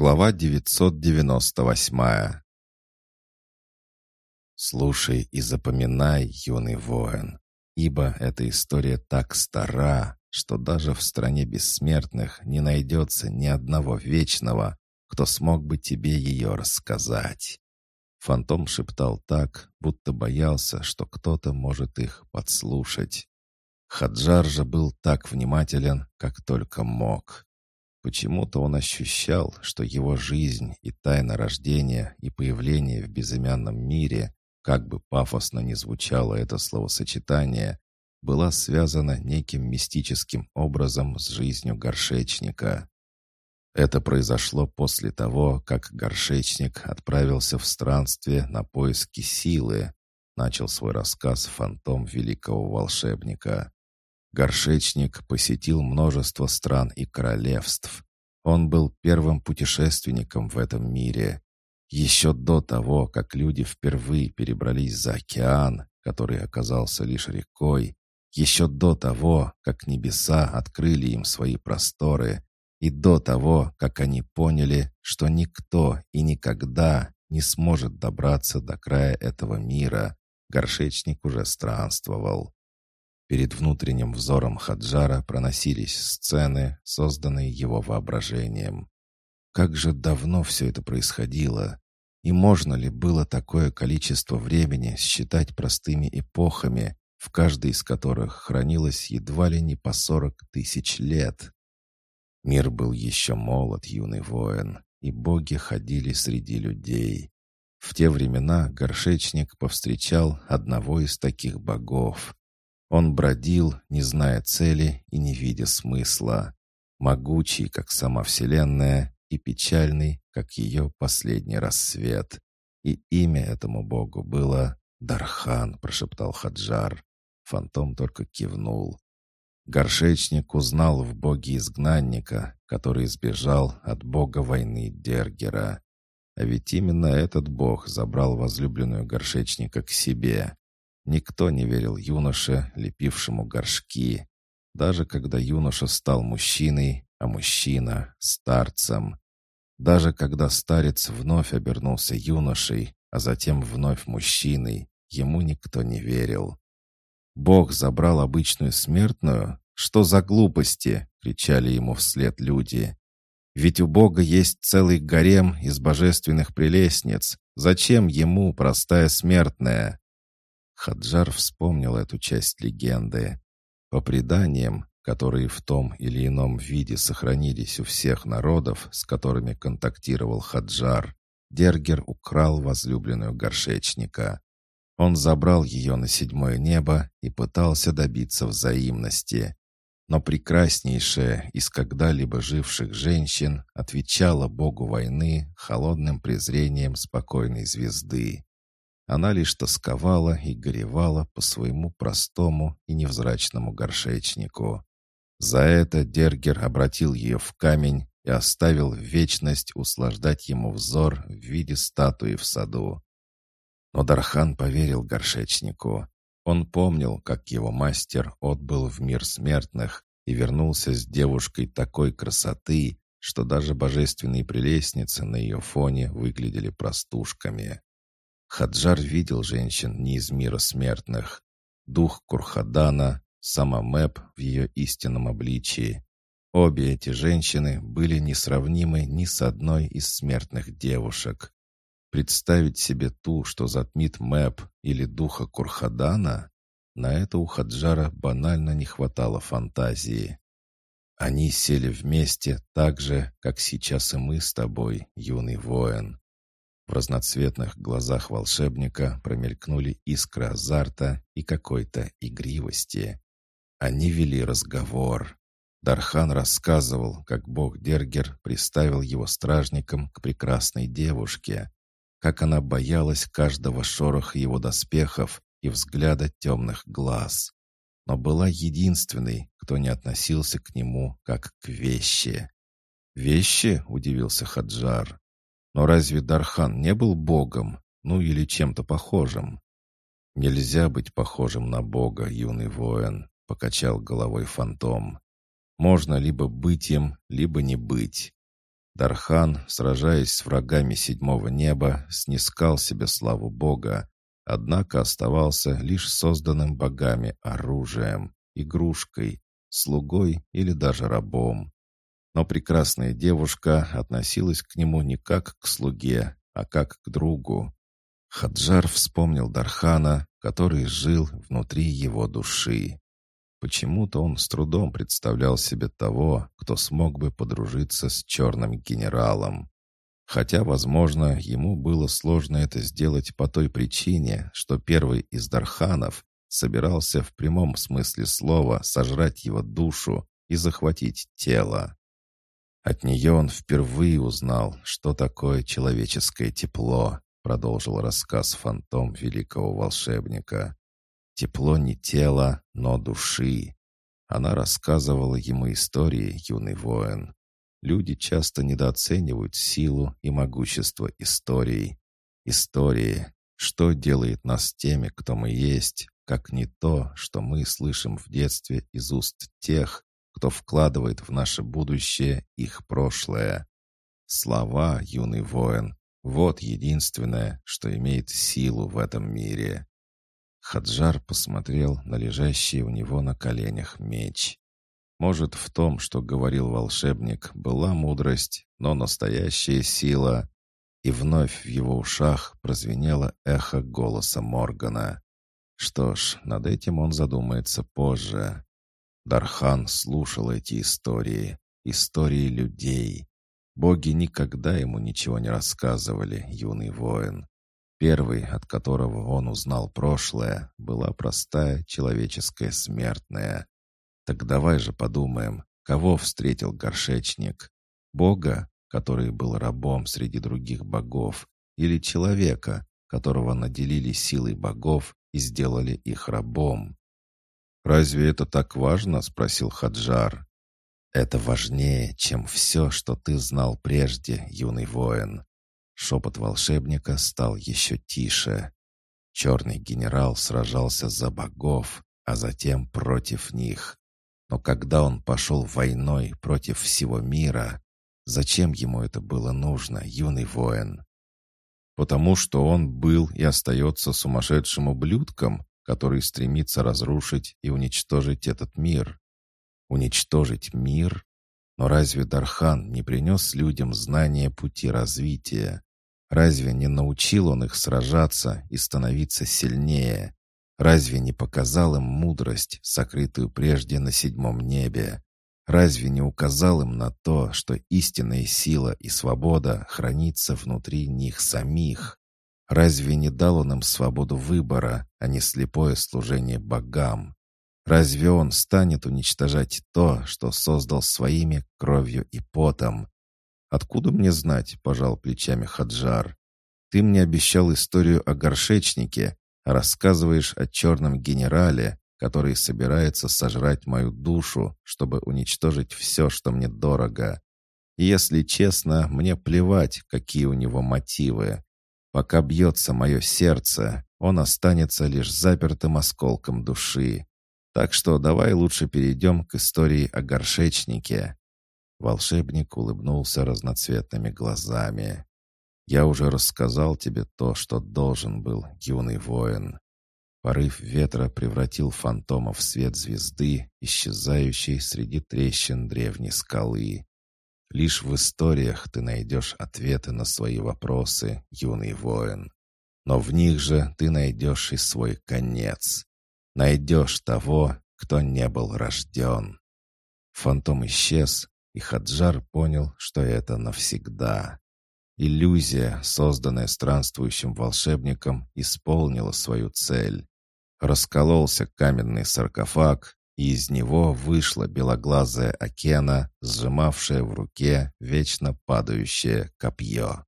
Глава 998 «Слушай и запоминай, юный воин, ибо эта история так стара, что даже в стране бессмертных не найдется ни одного вечного, кто смог бы тебе ее рассказать». Фантом шептал так, будто боялся, что кто-то может их подслушать. Хаджар же был так внимателен, как только мог. Почему-то он ощущал, что его жизнь и тайна рождения и появления в безымянном мире, как бы пафосно ни звучало это словосочетание, была связана неким мистическим образом с жизнью горшечника. Это произошло после того, как горшечник отправился в странствие на поиски силы, начал свой рассказ фантом великого волшебника. Горшечник посетил множество стран и королевств. Он был первым путешественником в этом мире. Еще до того, как люди впервые перебрались за океан, который оказался лишь рекой, еще до того, как небеса открыли им свои просторы, и до того, как они поняли, что никто и никогда не сможет добраться до края этого мира, горшечник уже странствовал. Перед внутренним взором Хаджара проносились сцены, созданные его воображением. Как же давно все это происходило? И можно ли было такое количество времени считать простыми эпохами, в каждой из которых хранилось едва ли не по сорок тысяч лет? Мир был еще молод, юный воин, и боги ходили среди людей. В те времена горшечник повстречал одного из таких богов. Он бродил, не зная цели и не видя смысла. Могучий, как сама Вселенная, и печальный, как ее последний рассвет. И имя этому богу было «Дархан», — прошептал Хаджар. Фантом только кивнул. Горшечник узнал в боге изгнанника, который сбежал от бога войны Дергера. А ведь именно этот бог забрал возлюбленную горшечника к себе. Никто не верил юноше, лепившему горшки. Даже когда юноша стал мужчиной, а мужчина — старцем. Даже когда старец вновь обернулся юношей, а затем вновь мужчиной, ему никто не верил. «Бог забрал обычную смертную? Что за глупости?» — кричали ему вслед люди. «Ведь у Бога есть целый гарем из божественных прелестниц. Зачем ему простая смертная?» Хаджар вспомнил эту часть легенды. По преданиям, которые в том или ином виде сохранились у всех народов, с которыми контактировал Хаджар, Дергер украл возлюбленную горшечника. Он забрал ее на седьмое небо и пытался добиться взаимности. Но прекраснейшая из когда-либо живших женщин отвечала богу войны холодным презрением спокойной звезды. Она лишь тосковала и горевала по своему простому и невзрачному горшечнику. За это Дергер обратил ее в камень и оставил вечность услаждать ему взор в виде статуи в саду. Но Дархан поверил горшечнику. Он помнил, как его мастер отбыл в мир смертных и вернулся с девушкой такой красоты, что даже божественные прелестницы на ее фоне выглядели простушками. Хаджар видел женщин не из мира смертных. Дух Курхадана, сама Мэп в ее истинном обличии. Обе эти женщины были несравнимы ни с одной из смертных девушек. Представить себе ту, что затмит Мэп или духа Курхадана, на это у Хаджара банально не хватало фантазии. Они сели вместе так же, как сейчас и мы с тобой, юный воин. В разноцветных глазах волшебника промелькнули искры азарта и какой-то игривости. Они вели разговор. Дархан рассказывал, как бог Дергер приставил его стражником к прекрасной девушке, как она боялась каждого шороха его доспехов и взгляда темных глаз, но была единственной, кто не относился к нему как к вещи. «Вещи?» — удивился Хаджар. Но разве Дархан не был богом, ну или чем-то похожим? Нельзя быть похожим на бога, юный воин, покачал головой фантом. Можно либо быть им, либо не быть. Дархан, сражаясь с врагами седьмого неба, снискал себе славу Бога, однако оставался лишь созданным богами оружием, игрушкой, слугой или даже рабом. Но прекрасная девушка относилась к нему не как к слуге, а как к другу. Хаджар вспомнил Дархана, который жил внутри его души. Почему-то он с трудом представлял себе того, кто смог бы подружиться с черным генералом. Хотя, возможно, ему было сложно это сделать по той причине, что первый из Дарханов собирался в прямом смысле слова сожрать его душу и захватить тело. От нее он впервые узнал, что такое человеческое тепло, продолжил рассказ фантом великого волшебника. Тепло не тела, но души. Она рассказывала ему истории, юный воин. Люди часто недооценивают силу и могущество историй. Истории. Что делает нас теми, кто мы есть, как не то, что мы слышим в детстве из уст тех, кто вкладывает в наше будущее их прошлое. Слова, юный воин, вот единственное, что имеет силу в этом мире. Хаджар посмотрел на лежащий у него на коленях меч. Может, в том, что говорил волшебник, была мудрость, но настоящая сила... И вновь в его ушах прозвенело эхо голоса Моргана. Что ж, над этим он задумается позже. Дархан слушал эти истории, истории людей. Боги никогда ему ничего не рассказывали, юный воин. Первый, от которого он узнал прошлое, была простая человеческая смертная. Так давай же подумаем, кого встретил горшечник? Бога, который был рабом среди других богов, или человека, которого наделили силой богов и сделали их рабом? «Разве это так важно?» — спросил Хаджар. «Это важнее, чем все, что ты знал прежде, юный воин. Шепот волшебника стал еще тише. Черный генерал сражался за богов, а затем против них. Но когда он пошел войной против всего мира, зачем ему это было нужно, юный воин? Потому что он был и остается сумасшедшим ублюдком, который стремится разрушить и уничтожить этот мир. Уничтожить мир? Но разве Дархан не принес людям знания пути развития? Разве не научил он их сражаться и становиться сильнее? Разве не показал им мудрость, сокрытую прежде на седьмом небе? Разве не указал им на то, что истинная сила и свобода хранится внутри них самих? Разве не дал он им свободу выбора, а не слепое служение богам? Разве он станет уничтожать то, что создал своими кровью и потом, «Откуда мне знать?» — пожал плечами Хаджар. «Ты мне обещал историю о горшечнике, а рассказываешь о черном генерале, который собирается сожрать мою душу, чтобы уничтожить все, что мне дорого. И если честно, мне плевать, какие у него мотивы. Пока бьется мое сердце, он останется лишь запертым осколком души. Так что давай лучше перейдем к истории о горшечнике. Волшебник улыбнулся разноцветными глазами. «Я уже рассказал тебе то, что должен был, юный воин». Порыв ветра превратил фантома в свет звезды, исчезающей среди трещин древней скалы. Лишь в историях ты найдешь ответы на свои вопросы, юный воин. Но в них же ты найдешь и свой конец. Найдешь того, кто не был рожден. Фантом исчез, и Хаджар понял, что это навсегда. Иллюзия, созданная странствующим волшебником, исполнила свою цель. Раскололся каменный саркофаг, и из него вышла белоглазая Акена, сжимавшая в руке вечно падающее копье.